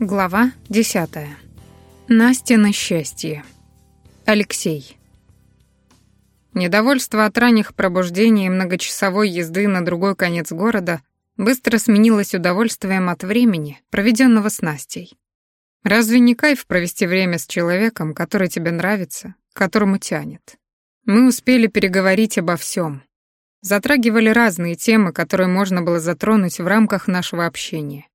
Глава 10. Настя на счастье. Алексей. Недовольство от ранних пробуждений и многочасовой езды на другой конец города быстро сменилось удовольствием от времени, проведенного с Настей. Разве не кайф провести время с человеком, который тебе нравится, которому тянет? Мы успели переговорить обо всем. Затрагивали разные темы, которые можно было затронуть в рамках нашего общения.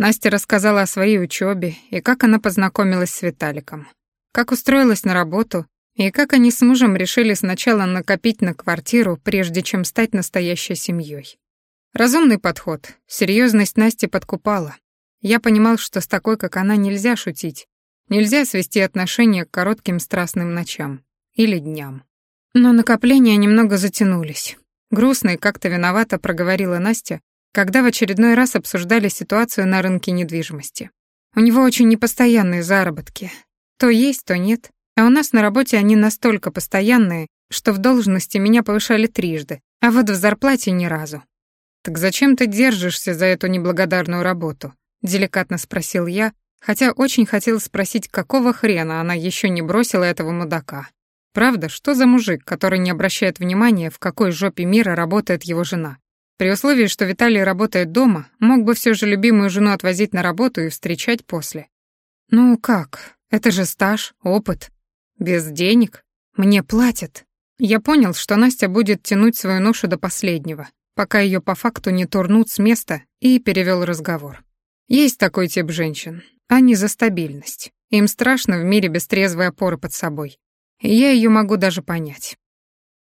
Настя рассказала о своей учебе и как она познакомилась с Виталиком, как устроилась на работу и как они с мужем решили сначала накопить на квартиру, прежде чем стать настоящей семьей. Разумный подход, серьезность Насти подкупала. Я понимал, что с такой, как она, нельзя шутить, нельзя свести отношения к коротким страстным ночам или дням. Но накопления немного затянулись. Грустно и как-то виновато проговорила Настя, когда в очередной раз обсуждали ситуацию на рынке недвижимости. У него очень непостоянные заработки. То есть, то нет. А у нас на работе они настолько постоянные, что в должности меня повышали трижды, а вот в зарплате ни разу. «Так зачем ты держишься за эту неблагодарную работу?» — деликатно спросил я, хотя очень хотел спросить, какого хрена она еще не бросила этого мудака. Правда, что за мужик, который не обращает внимания, в какой жопе мира работает его жена? При условии, что Виталий работает дома, мог бы все же любимую жену отвозить на работу и встречать после. Ну как? Это же стаж, опыт. Без денег? Мне платят. Я понял, что Настя будет тянуть свою ношу до последнего, пока ее по факту не турнут с места, и перевел разговор. Есть такой тип женщин. Они за стабильность. Им страшно в мире без трезвой опоры под собой. Я ее могу даже понять.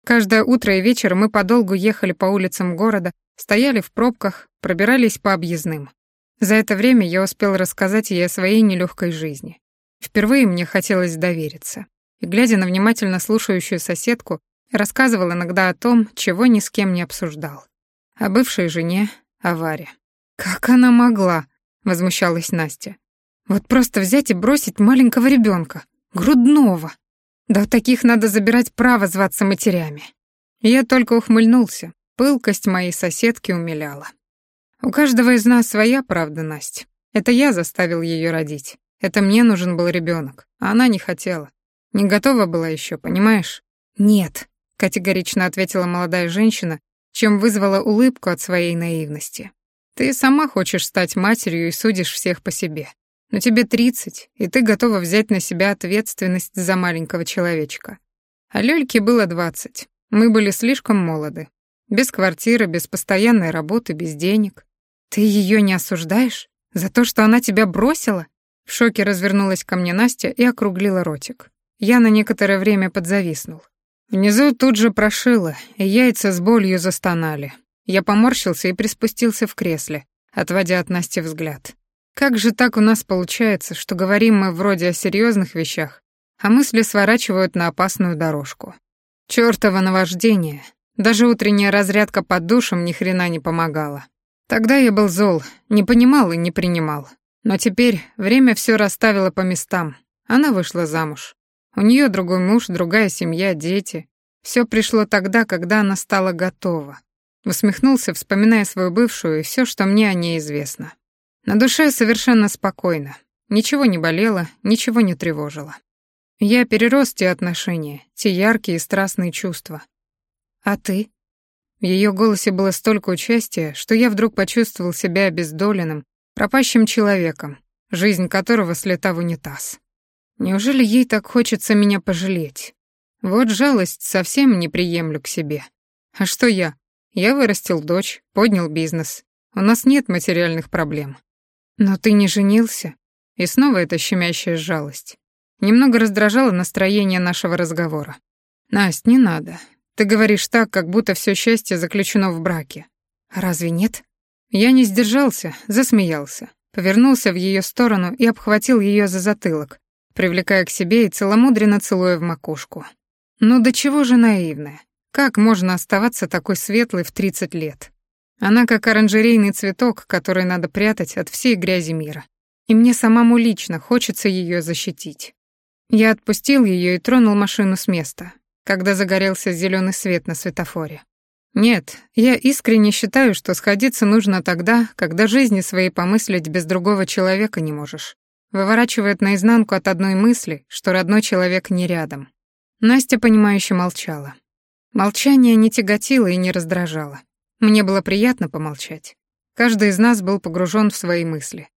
Каждое утро и вечер мы подолгу ехали по улицам города, стояли в пробках, пробирались по объездным. За это время я успел рассказать ей о своей нелегкой жизни. Впервые мне хотелось довериться. И, глядя на внимательно слушающую соседку, рассказывал иногда о том, чего ни с кем не обсуждал. О бывшей жене, о Варе. «Как она могла?» — возмущалась Настя. «Вот просто взять и бросить маленького ребенка, грудного. Да таких надо забирать право зваться матерями. Я только ухмыльнулся. Пылкость моей соседки умиляла. У каждого из нас своя правда, Настя. Это я заставил ее родить. Это мне нужен был ребенок, а она не хотела. Не готова была еще, понимаешь? Нет, категорично ответила молодая женщина, чем вызвала улыбку от своей наивности. Ты сама хочешь стать матерью и судишь всех по себе. Но тебе тридцать, и ты готова взять на себя ответственность за маленького человечка. А Лёльке было двадцать. Мы были слишком молоды. Без квартиры, без постоянной работы, без денег. Ты её не осуждаешь? За то, что она тебя бросила? В шоке развернулась ко мне Настя и округлила ротик. Я на некоторое время подзависнул. Внизу тут же прошило, и яйца с болью застонали. Я поморщился и приспустился в кресле, отводя от Насти взгляд. Как же так у нас получается, что говорим мы вроде о серьезных вещах, а мысли сворачивают на опасную дорожку? Чёртово наваждение. Даже утренняя разрядка под душем ни хрена не помогала. Тогда я был зол, не понимал и не принимал. Но теперь время все расставило по местам. Она вышла замуж. У нее другой муж, другая семья, дети. Все пришло тогда, когда она стала готова. Усмехнулся, вспоминая свою бывшую и все, что мне о ней известно. На душе совершенно спокойно. Ничего не болело, ничего не тревожило. Я перерос те отношения, те яркие и страстные чувства. А ты? В ее голосе было столько участия, что я вдруг почувствовал себя обездоленным, пропащим человеком, жизнь которого слета в унитаз. Неужели ей так хочется меня пожалеть? Вот жалость совсем не приемлю к себе. А что я? Я вырастил дочь, поднял бизнес. У нас нет материальных проблем. «Но ты не женился?» И снова эта щемящая жалость. Немного раздражало настроение нашего разговора. «Насть, не надо. Ты говоришь так, как будто все счастье заключено в браке. Разве нет?» Я не сдержался, засмеялся, повернулся в ее сторону и обхватил ее за затылок, привлекая к себе и целомудренно целуя в макушку. «Ну до чего же наивная? Как можно оставаться такой светлой в 30 лет?» Она как оранжерейный цветок, который надо прятать от всей грязи мира. И мне самому лично хочется ее защитить. Я отпустил ее и тронул машину с места, когда загорелся зеленый свет на светофоре. Нет, я искренне считаю, что сходиться нужно тогда, когда жизни своей помыслить без другого человека не можешь. Выворачивает наизнанку от одной мысли, что родной человек не рядом. Настя, понимающе молчала. Молчание не тяготило и не раздражало. Мне было приятно помолчать. Каждый из нас был погружен в свои мысли.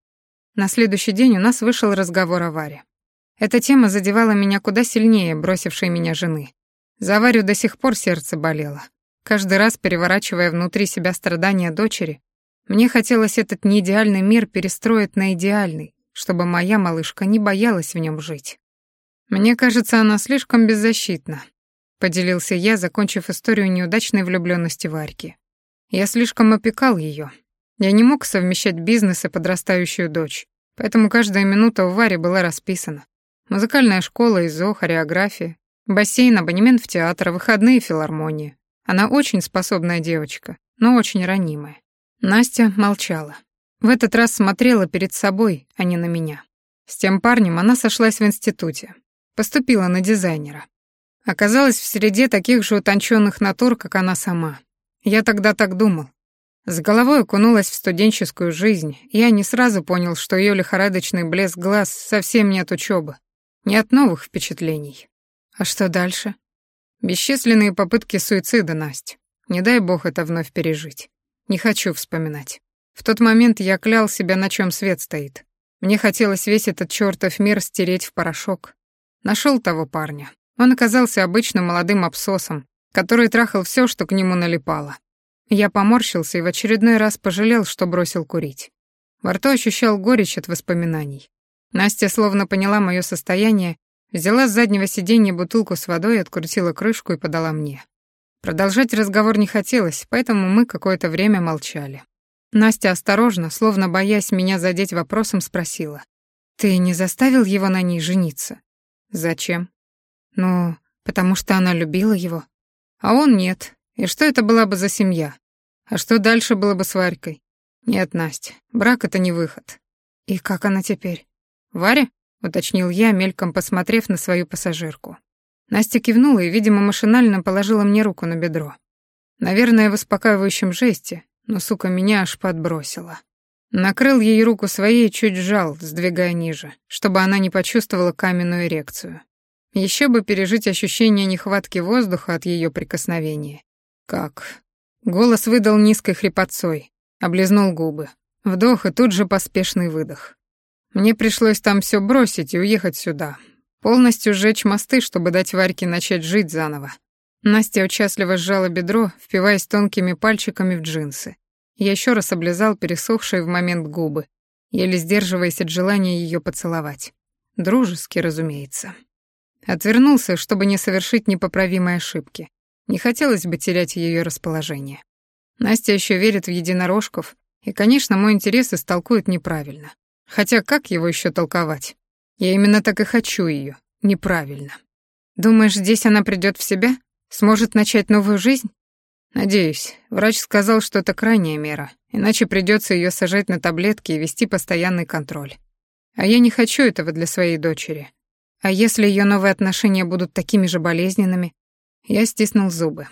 На следующий день у нас вышел разговор о Варе. Эта тема задевала меня куда сильнее бросившей меня жены. За Варю до сих пор сердце болело. Каждый раз переворачивая внутри себя страдания дочери, мне хотелось этот неидеальный мир перестроить на идеальный, чтобы моя малышка не боялась в нем жить. Мне кажется, она слишком беззащитна, поделился я, закончив историю неудачной влюбленности Варьки. Я слишком опекал ее. Я не мог совмещать бизнес и подрастающую дочь, поэтому каждая минута у Вари была расписана. Музыкальная школа, ИЗО, хореография, бассейн, абонемент в театр, выходные филармонии. Она очень способная девочка, но очень ранимая. Настя молчала. В этот раз смотрела перед собой, а не на меня. С тем парнем она сошлась в институте. Поступила на дизайнера. Оказалась в среде таких же утонченных натур, как она сама. Я тогда так думал. С головой окунулась в студенческую жизнь, я не сразу понял, что ее лихорадочный блеск глаз совсем не от учебы, не от новых впечатлений. А что дальше? Бесчисленные попытки суицида, Настя. Не дай бог это вновь пережить. Не хочу вспоминать. В тот момент я клял себя, на чем свет стоит. Мне хотелось весь этот чертов мир стереть в порошок. Нашел того парня. Он оказался обычным молодым абсосом, который трахал все, что к нему налипало. Я поморщился и в очередной раз пожалел, что бросил курить. Во рту ощущал горечь от воспоминаний. Настя словно поняла мое состояние Взяла с заднего сиденья бутылку с водой, открутила крышку и подала мне. Продолжать разговор не хотелось, поэтому мы какое-то время молчали. Настя осторожно, словно боясь меня задеть вопросом, спросила. «Ты не заставил его на ней жениться?» «Зачем?» «Ну, потому что она любила его. А он нет. И что это была бы за семья? А что дальше было бы с Варькой? Нет, Настя, брак — это не выход. И как она теперь? Варя? — уточнил я, мельком посмотрев на свою пассажирку. Настя кивнула и, видимо, машинально положила мне руку на бедро. Наверное, в успокаивающем жесте, но, сука, меня аж подбросила. Накрыл ей руку своей и чуть сжал, сдвигая ниже, чтобы она не почувствовала каменную эрекцию. Еще бы пережить ощущение нехватки воздуха от ее прикосновения. Как? Голос выдал низкой хрипотцой, облизнул губы. Вдох и тут же поспешный выдох. Мне пришлось там все бросить и уехать сюда. Полностью сжечь мосты, чтобы дать Варьке начать жить заново. Настя участливо сжала бедро, впиваясь тонкими пальчиками в джинсы. Я еще раз облизал пересохшие в момент губы, еле сдерживаясь от желания ее поцеловать. Дружески, разумеется. Отвернулся, чтобы не совершить непоправимой ошибки. Не хотелось бы терять ее расположение. Настя еще верит в единорожков, и, конечно, мой интерес истолкует неправильно. Хотя как его еще толковать? Я именно так и хочу ее. Неправильно. Думаешь, здесь она придет в себя? Сможет начать новую жизнь? Надеюсь. Врач сказал, что это крайняя мера, иначе придется ее сажать на таблетки и вести постоянный контроль. А я не хочу этого для своей дочери. А если ее новые отношения будут такими же болезненными? Я стиснул зубы.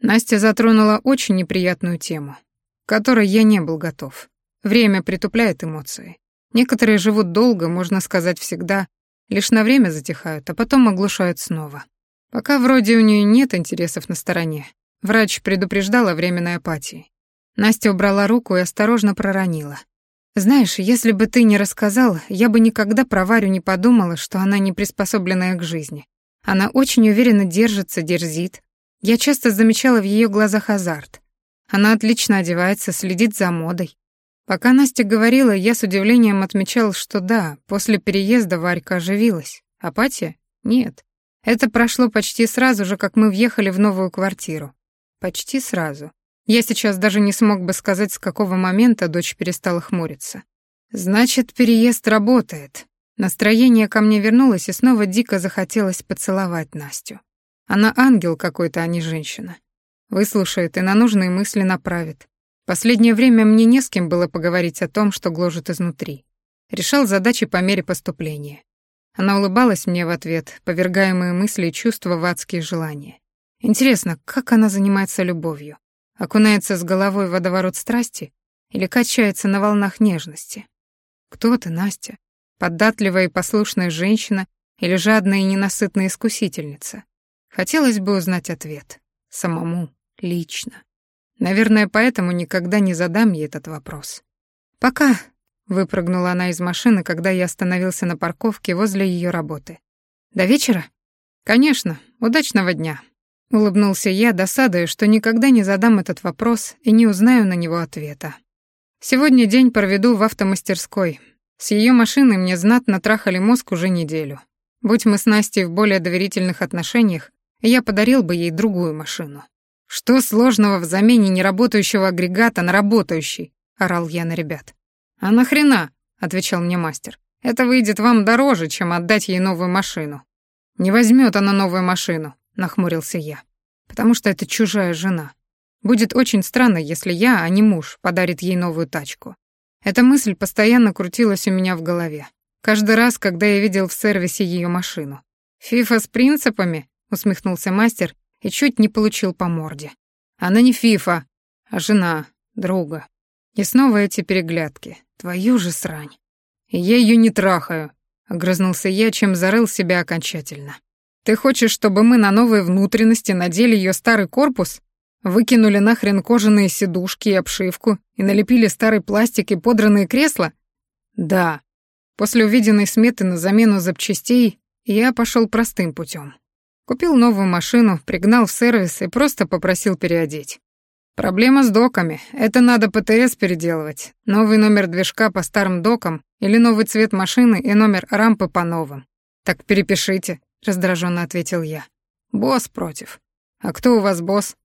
Настя затронула очень неприятную тему, к которой я не был готов. Время притупляет эмоции. Некоторые живут долго, можно сказать, всегда, лишь на время затихают, а потом оглушают снова. Пока вроде у нее нет интересов на стороне. Врач предупреждал о временной апатии. Настя убрала руку и осторожно проронила. «Знаешь, если бы ты не рассказал, я бы никогда про Варю не подумала, что она не приспособленная к жизни. Она очень уверенно держится, дерзит. Я часто замечала в ее глазах азарт. Она отлично одевается, следит за модой. Пока Настя говорила, я с удивлением отмечал, что да, после переезда Варька оживилась. Апатия? Нет. Это прошло почти сразу же, как мы въехали в новую квартиру. Почти сразу. Я сейчас даже не смог бы сказать, с какого момента дочь перестала хмуриться. Значит, переезд работает. Настроение ко мне вернулось, и снова дико захотелось поцеловать Настю. Она ангел какой-то, а не женщина. Выслушает и на нужные мысли направит. Последнее время мне не с кем было поговорить о том, что гложет изнутри. Решал задачи по мере поступления. Она улыбалась мне в ответ, повергая мои мысли и чувства в адские желания. Интересно, как она занимается любовью? Окунается с головой в водоворот страсти или качается на волнах нежности? Кто ты, Настя? Податливая и послушная женщина или жадная и ненасытная искусительница? Хотелось бы узнать ответ. Самому, лично. Наверное, поэтому никогда не задам ей этот вопрос. «Пока», — выпрыгнула она из машины, когда я остановился на парковке возле ее работы. «До вечера?» «Конечно. Удачного дня», — улыбнулся я, досадуя, что никогда не задам этот вопрос и не узнаю на него ответа. «Сегодня день проведу в автомастерской. С ее машиной мне знатно трахали мозг уже неделю. Будь мы с Настей в более доверительных отношениях, я подарил бы ей другую машину. Что сложного в замене неработающего агрегата на работающий? орал я на ребят. А нахрена? отвечал мне мастер. Это выйдет вам дороже, чем отдать ей новую машину. Не возьмет она новую машину, нахмурился я. Потому что это чужая жена. Будет очень странно, если я, а не муж, подарит ей новую тачку. Эта мысль постоянно крутилась у меня в голове. Каждый раз, когда я видел в сервисе ее машину. «Фифа с принципами?» — усмехнулся мастер и чуть не получил по морде. «Она не Фифа, а жена, друга. И снова эти переглядки. Твою же срань. Я ее не трахаю, огрызнулся я, чем зарыл себя окончательно. Ты хочешь, чтобы мы на новые внутренности надели ее старый корпус, выкинули нахрен кожаные сидушки и обшивку и налепили старый пластик и подранные кресла? Да. После увиденной сметы на замену запчастей я пошел простым путем. Купил новую машину, пригнал в сервис и просто попросил переодеть. Проблема с доками. Это надо ПТС переделывать. Новый номер движка по старым докам или новый цвет машины и номер рампы по новым. Так перепишите, раздраженно ответил я. Босс против. А кто у вас босс?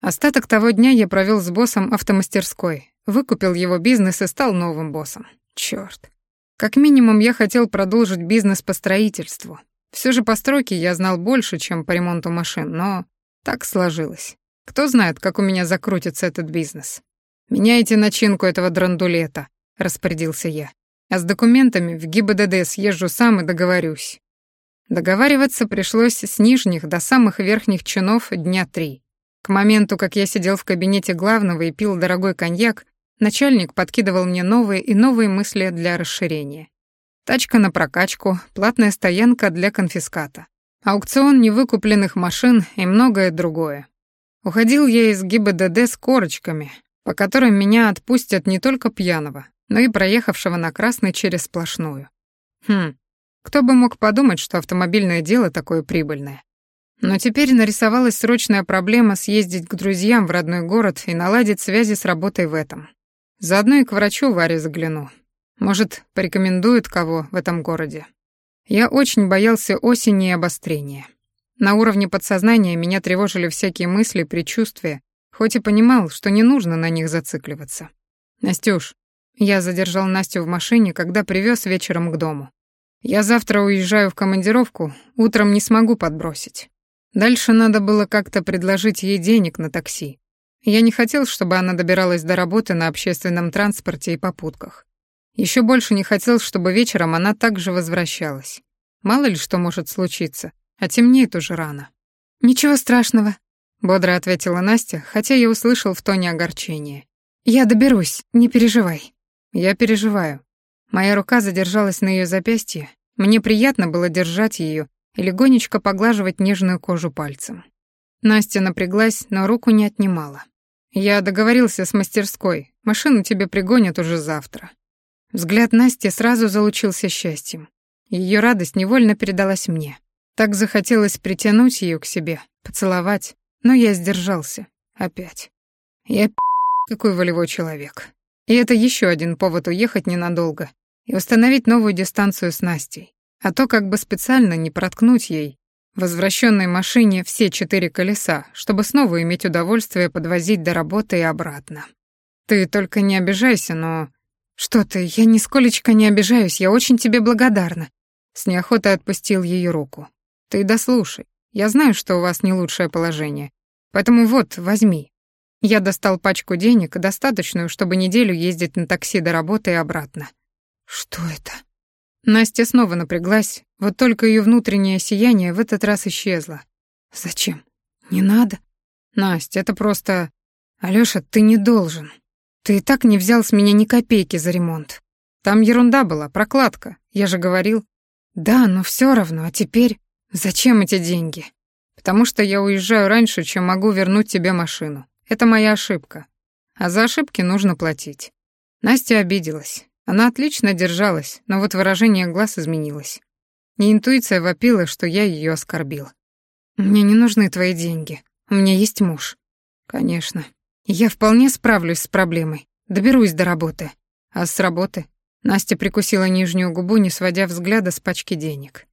Остаток того дня я провел с боссом автомастерской, выкупил его бизнес и стал новым боссом. Черт. Как минимум я хотел продолжить бизнес по строительству. Все же по стройке я знал больше, чем по ремонту машин, но так сложилось. Кто знает, как у меня закрутится этот бизнес. Меняйте начинку этого драндулета, распорядился я. А с документами в ГИБДД съезжу сам и договорюсь. Договариваться пришлось с нижних до самых верхних чинов дня три. К моменту, как я сидел в кабинете главного и пил дорогой коньяк, начальник подкидывал мне новые и новые мысли для расширения. Тачка на прокачку, платная стоянка для конфиската, аукцион невыкупленных машин и многое другое. Уходил я из ГИБДД с корочками, по которым меня отпустят не только пьяного, но и проехавшего на красный через сплошную. Хм, кто бы мог подумать, что автомобильное дело такое прибыльное. Но теперь нарисовалась срочная проблема съездить к друзьям в родной город и наладить связи с работой в этом. Заодно и к врачу Варе загляну. Может, порекомендует кого в этом городе. Я очень боялся осени и обострения. На уровне подсознания меня тревожили всякие мысли, предчувствия, хоть и понимал, что не нужно на них зацикливаться. «Настюш», я задержал Настю в машине, когда привез вечером к дому. «Я завтра уезжаю в командировку, утром не смогу подбросить». Дальше надо было как-то предложить ей денег на такси. Я не хотел, чтобы она добиралась до работы на общественном транспорте и попутках. Еще больше не хотел, чтобы вечером она также возвращалась. Мало ли что может случиться, а темнеет уже рано. «Ничего страшного», — бодро ответила Настя, хотя я услышал в тоне огорчение. «Я доберусь, не переживай». «Я переживаю». Моя рука задержалась на ее запястье, мне приятно было держать ее и легонечко поглаживать нежную кожу пальцем. Настя напряглась, но руку не отнимала. «Я договорился с мастерской, машину тебе пригонят уже завтра». Взгляд Насти сразу залучился счастьем. Ее радость невольно передалась мне. Так захотелось притянуть ее к себе, поцеловать, но я сдержался. Опять. Я какой волевой человек. И это еще один повод уехать ненадолго и установить новую дистанцию с Настей. А то как бы специально не проткнуть ей возвращенной машине все четыре колеса, чтобы снова иметь удовольствие подвозить до работы и обратно. Ты только не обижайся, но... Что ты, я нисколечко не обижаюсь, я очень тебе благодарна. С неохотой отпустил ее руку. Ты дослушай. Я знаю, что у вас не лучшее положение. Поэтому вот, возьми. Я достал пачку денег, достаточную, чтобы неделю ездить на такси до работы и обратно. Что это? Настя снова напряглась, вот только ее внутреннее сияние в этот раз исчезло. Зачем? Не надо. Настя, это просто... «Алёша, ты не должен. Ты и так не взял с меня ни копейки за ремонт. Там ерунда была, прокладка, я же говорил». «Да, но всё равно, а теперь зачем эти деньги?» «Потому что я уезжаю раньше, чем могу вернуть тебе машину. Это моя ошибка. А за ошибки нужно платить». Настя обиделась. Она отлично держалась, но вот выражение глаз изменилось. И интуиция вопила, что я её оскорбил. «Мне не нужны твои деньги. У меня есть муж». «Конечно. Я вполне справлюсь с проблемой. Доберусь до работы. А с работы? Настя прикусила нижнюю губу, не сводя взгляда с пачки денег.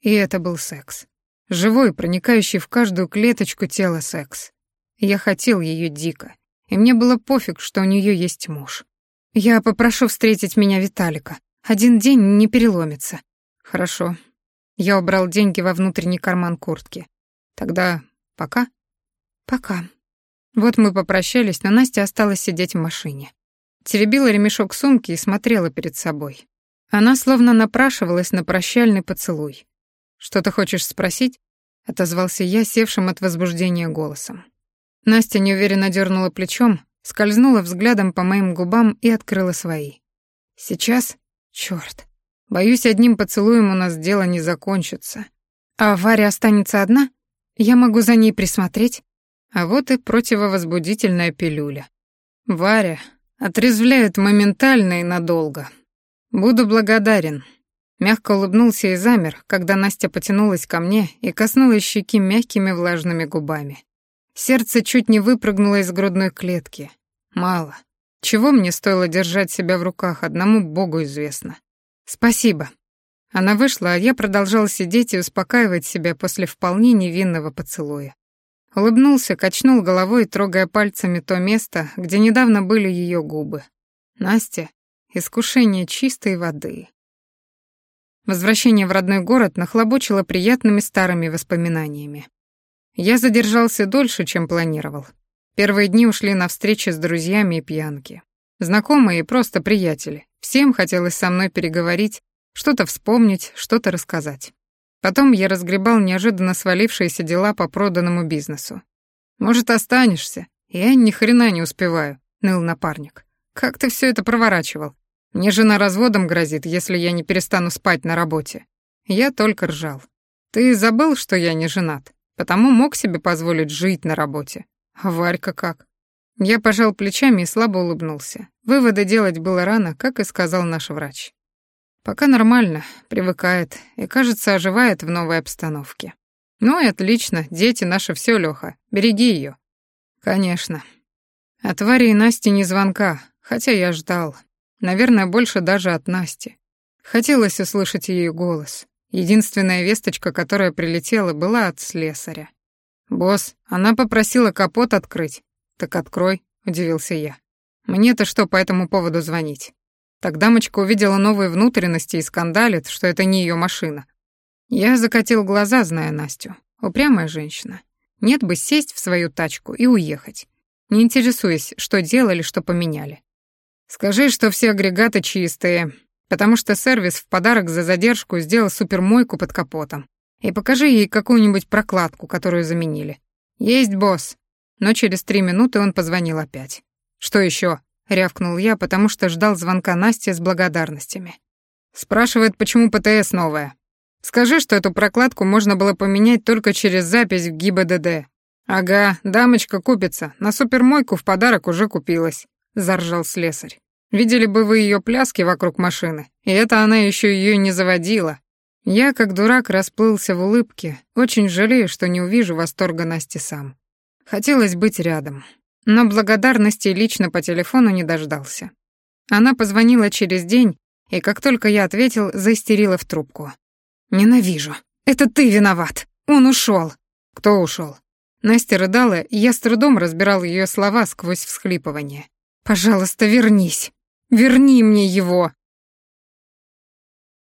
И это был секс. Живой, проникающий в каждую клеточку тела секс. Я хотел ее дико. И мне было пофиг, что у нее есть муж. Я попрошу встретить меня Виталика. Один день не переломится. Хорошо. Я убрал деньги во внутренний карман куртки. Тогда пока? Пока. Вот мы попрощались, но Настя осталась сидеть в машине. Теребила ремешок сумки и смотрела перед собой. Она словно напрашивалась на прощальный поцелуй. «Что ты хочешь спросить?» — отозвался я, севшим от возбуждения голосом. Настя неуверенно дернула плечом, скользнула взглядом по моим губам и открыла свои. «Сейчас? Чёрт. Боюсь, одним поцелуем у нас дело не закончится. А Варя останется одна? Я могу за ней присмотреть?» А вот и противовозбудительная пилюля. Варя отрезвляет моментально и надолго. Буду благодарен. Мягко улыбнулся и замер, когда Настя потянулась ко мне и коснулась щеки мягкими влажными губами. Сердце чуть не выпрыгнуло из грудной клетки. Мало. Чего мне стоило держать себя в руках, одному Богу известно. Спасибо. Она вышла, а я продолжал сидеть и успокаивать себя после вполне невинного поцелуя. Улыбнулся, качнул головой, трогая пальцами то место, где недавно были ее губы. Настя — искушение чистой воды. Возвращение в родной город нахлобучило приятными старыми воспоминаниями. Я задержался дольше, чем планировал. Первые дни ушли на встречи с друзьями и пьянки. Знакомые и просто приятели. Всем хотелось со мной переговорить, что-то вспомнить, что-то рассказать. Потом я разгребал неожиданно свалившиеся дела по проданному бизнесу. «Может, останешься?» «Я ни хрена не успеваю», — ныл напарник. «Как ты все это проворачивал? Мне жена разводом грозит, если я не перестану спать на работе». Я только ржал. «Ты забыл, что я не женат, потому мог себе позволить жить на работе. А Варька как?» Я пожал плечами и слабо улыбнулся. Выводы делать было рано, как и сказал наш врач. Пока нормально, привыкает и, кажется, оживает в новой обстановке. Ну и отлично, дети наши все, Лёха, береги ее. Конечно. От Вари и Насти не звонка, хотя я ждал. Наверное, больше даже от Насти. Хотелось услышать ее голос. Единственная весточка, которая прилетела, была от слесаря. «Босс, она попросила капот открыть». «Так открой», — удивился я. «Мне-то что по этому поводу звонить?» Так дамочка увидела новые внутренности и скандалит, что это не ее машина. Я закатил глаза, зная Настю. Упрямая женщина. Нет бы сесть в свою тачку и уехать, не интересуясь, что делали, что поменяли. Скажи, что все агрегаты чистые, потому что сервис в подарок за задержку сделал супермойку под капотом. И покажи ей какую-нибудь прокладку, которую заменили. Есть, босс. Но через три минуты он позвонил опять. Что еще? — рявкнул я, потому что ждал звонка Насти с благодарностями. «Спрашивает, почему ПТС новая. Скажи, что эту прокладку можно было поменять только через запись в ГИБДД». «Ага, дамочка купится, на супермойку в подарок уже купилась», — заржал слесарь. «Видели бы вы ее пляски вокруг машины, и это она еще ее не заводила». Я, как дурак, расплылся в улыбке, очень жалею, что не увижу восторга Насти сам. Хотелось быть рядом но благодарности лично по телефону не дождался. Она позвонила через день, и как только я ответил, заистерила в трубку. «Ненавижу. Это ты виноват. Он ушел. «Кто ушел? Настя рыдала, и я с трудом разбирал ее слова сквозь всхлипывание. «Пожалуйста, вернись. Верни мне его!»